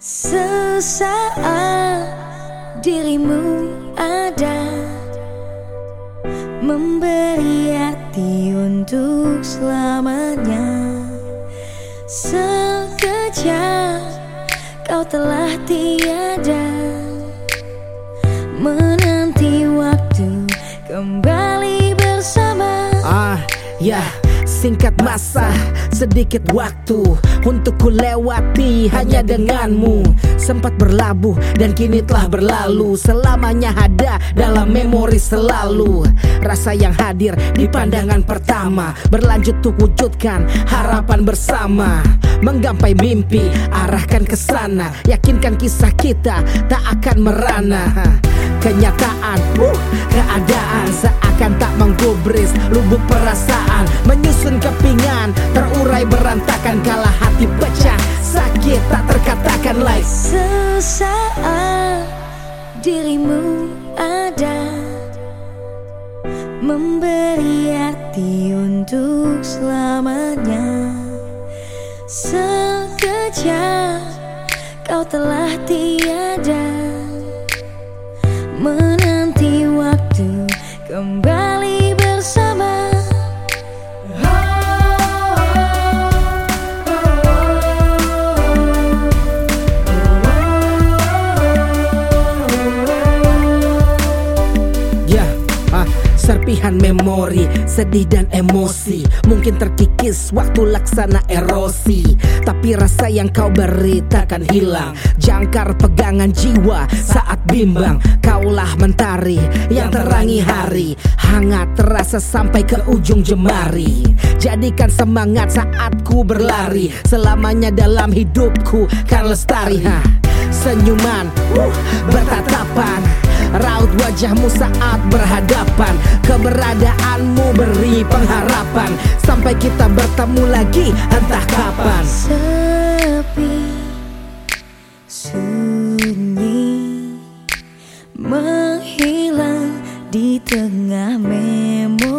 Sesaat dirimu ada Memberi arti untuk selamanya. Sekejap kau telah tiada Menanti waktu kembali bersama. Ah, ya singkat masa sedikit waktu untuk ku lewati hanya denganmu. Sempat berlabuh dan kini telah berlalu selamanya ada dalam memori selalu. Rasa yang hadir di pandangan pertama berlanjut untuk wujudkan harapan bersama. Menggapai mimpi arahkan ke sana. Yakinkan kisah kita tak akan merana. Kenyataan uh, keadaan seakan tak menggubris lubuk perasaan kepingan terurai berantakan kala hati pecah. Sakit tak terkatakan like. Sesaat dirimu ada Memberi arti untuk selamanya. Sekejap kau telah tiada serpihan memori, sedih dan emosi. Mungkin terkikis waktu laksana erosi. Tapi rasa yang kau beri takkan hilang. Jangkar pegangan jiwa saat bimbang. Kaulah mentari yang terangi hari. Hangat terasa sampai ke ujung jemari. Jadikan semangat saat ku berlari. Selamanya dalam hidupku kan lestari. Senyuman, uh, bertatapan Raut wajahmu saat berhadapan. Keberadaanmu beri pengharapan. Sampai kita bertemu lagi entah kapan. Sepi Sunyi Menghilang di tengah memori